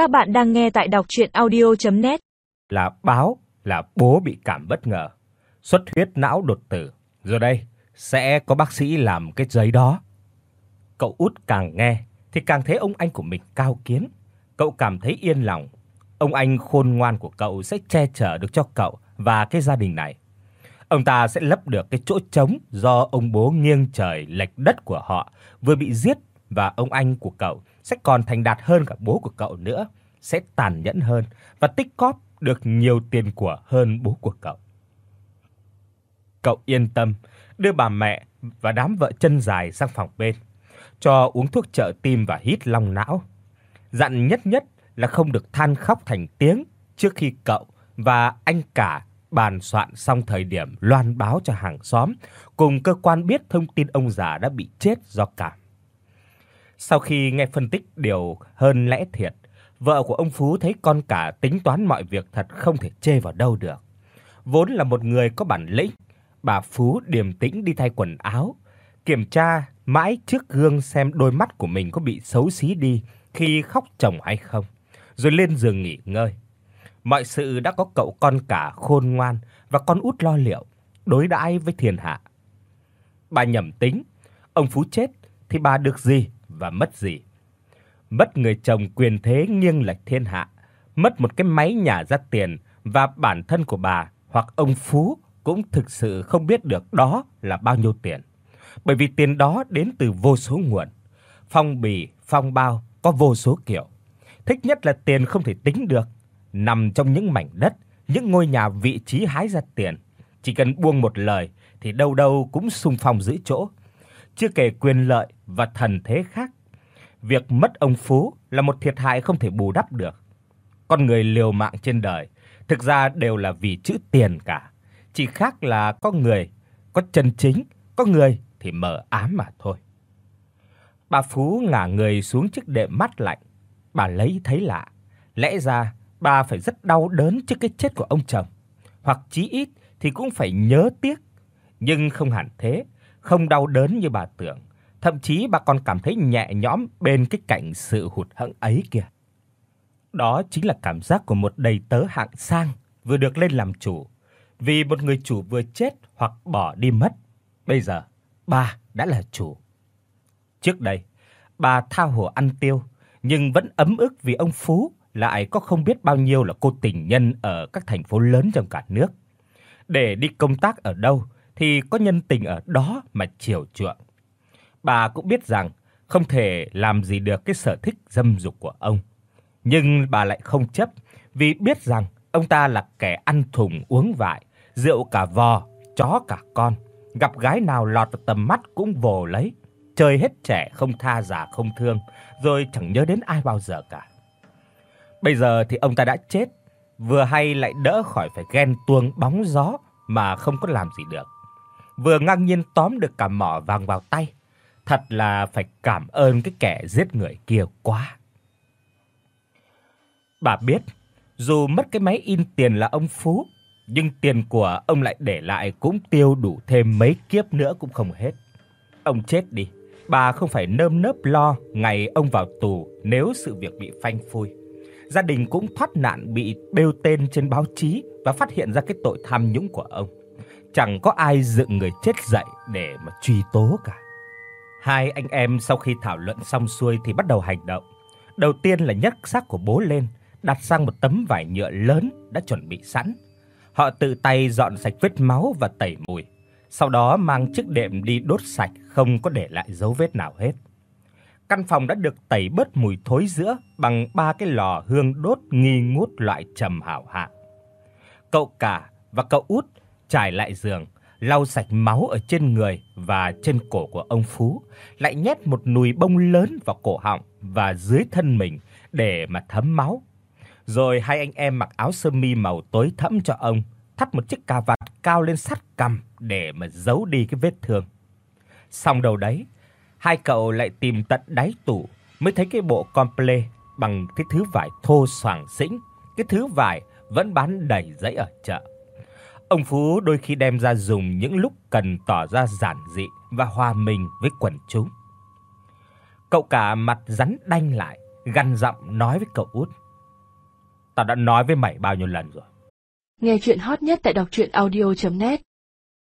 Các bạn đang nghe tại đọc audio net Là báo là bố bị cảm bất ngờ, xuất huyết não đột tử. Rồi đây sẽ có bác sĩ làm cái giấy đó. Cậu út càng nghe thì càng thấy ông anh của mình cao kiến. Cậu cảm thấy yên lòng. Ông anh khôn ngoan của cậu sẽ che chở được cho cậu và cái gia đình này. Ông ta sẽ lấp được cái chỗ trống do ông bố nghiêng trời lệch đất của họ vừa bị giết và ông anh của cậu sẽ còn thành đạt hơn cả bố của cậu nữa, sẽ tàn nhẫn hơn và tích cóp được nhiều tiền của hơn bố của cậu. Cậu yên tâm đưa bà mẹ và đám vợ chân dài sang phòng bên, cho uống thuốc trợ tim và hít long não. Dặn nhất nhất là không được than khóc thành tiếng trước khi cậu và anh cả bàn soạn xong thời điểm loan báo cho hàng xóm cùng cơ quan biết thông tin ông già đã bị chết do cảm. Sau khi nghe phân tích điều hơn lẽ thiệt, vợ của ông Phú thấy con cả tính toán mọi việc thật không thể chê vào đâu được. Vốn là một người có bản lĩnh, bà Phú điềm tĩnh đi thay quần áo, kiểm tra mãi trước gương xem đôi mắt của mình có bị xấu xí đi khi khóc chồng hay không, rồi lên giường nghỉ ngơi. Mọi sự đã có cậu con cả khôn ngoan và con út lo liệu, đối đãi với thiên hạ. Bà nhầm tính, ông Phú chết thì bà được gì và mất gì? Mất người chồng quyền thế nghiêng lệch thiên hạ, mất một cái máy nhà ra tiền và bản thân của bà hoặc ông Phú cũng thực sự không biết được đó là bao nhiêu tiền. Bởi vì tiền đó đến từ vô số nguồn. Phong bì, phong bao có vô số kiểu. Thích nhất là tiền không thể tính được, nằm trong những mảnh đất, những ngôi nhà vị trí hái ra tiền, chỉ cần buông một lời thì đâu đâu cũng xung phong giữ chỗ. Chưa kể quyền lợi và thần thế khác. Việc mất ông Phú là một thiệt hại không thể bù đắp được. Con người liều mạng trên đời thực ra đều là vì chữ tiền cả, chỉ khác là có người có chân chính, có người thì mờ ám mà thôi. Bà Phú ngả người xuống chiếc đệm mát lạnh, bà lấy thấy lạ, lẽ ra bà phải rất đau đớn trước cái chết của ông chồng, hoặc chí ít thì cũng phải nhớ tiếc, nhưng không hẳn thế, không đau đớn như bà tưởng, thậm chí bà còn cảm thấy nhẹ nhõm bên cái cảnh sự hụt hẫng ấy kìa. Đó chính là cảm giác của một đầy tớ hạng sang vừa được lên làm chủ, vì một người chủ vừa chết hoặc bỏ đi mất. Bây giờ, bà đã là chủ. Trước đây, bà tha hồ ăn tiêu, nhưng vẫn ấm ức vì ông Phú lại có không biết bao nhiêu là cô tình nhân ở các thành phố lớn trong cả nước. Để đi công tác ở đâu thì có nhân tình ở đó mà chiều chuộng. Bà cũng biết rằng không thể làm gì được cái sở thích dâm dục của ông, nhưng bà lại không chấp vì biết rằng ông ta là kẻ ăn thùng uống vại, rượu cả vò, chó cả con, gặp gái nào lọt vào tầm mắt cũng vồ lấy, chơi hết trẻ không tha già không thương, rồi chẳng nhớ đến ai bao giờ cả. Bây giờ thì ông ta đã chết, vừa hay lại đỡ khỏi phải ghen tuông bóng gió mà không có làm gì được. Vừa ngang nhiên tóm được cả mỏ vàng vào tay, thật là phải cảm ơn cái kẻ giết người kia quá. Bà biết, dù mất cái máy in tiền là ông Phú, nhưng tiền của ông lại để lại cũng tiêu đủ thêm mấy kiếp nữa cũng không hết. Ông chết đi, bà không phải nơm nớp lo ngày ông vào tù nếu sự việc bị phanh phui gia đình cũng thoát nạn bị bêu tên trên báo chí và phát hiện ra cái tội tham nhũng của ông. Chẳng có ai dựng người chết dậy để mà truy tố cả. Hai anh em sau khi thảo luận xong xuôi thì bắt đầu hành động. Đầu tiên là nhấc xác của bố lên, đặt sang một tấm vải nhựa lớn đã chuẩn bị sẵn. Họ tự tay dọn sạch vết máu và tẩy mùi, sau đó mang chiếc đệm đi đốt sạch không có để lại dấu vết nào hết. Căn phòng đã được tẩy bớt mùi thối rữa bằng ba cái lò hương đốt nghi ngút loại trầm hảo hạng. Cậu cả và cậu út trải lại giường, lau sạch máu ở trên người và trên cổ của ông Phú, lại nhét một nùi bông lớn vào cổ họng và dưới thân mình để mà thấm máu. Rồi hai anh em mặc áo sơ mi màu tối thẫm cho ông, thắt một chiếc cà vạt cao lên sát cằm để mà giấu đi cái vết thương. Xong đầu đấy, hai cậu lại tìm tận đáy tủ mới thấy cái bộ comple bằng cái thứ vải thô xoàng xĩnh, cái thứ vải vẫn bán đầy giấy ở chợ. Ông Phú đôi khi đem ra dùng những lúc cần tỏ ra giản dị và hòa mình với quần chúng. Cậu cả mặt rắn đanh lại, gằn giọng nói với cậu út: Tao đã nói với mày bao nhiêu lần rồi. Nghe chuyện hot nhất tại đọc audio net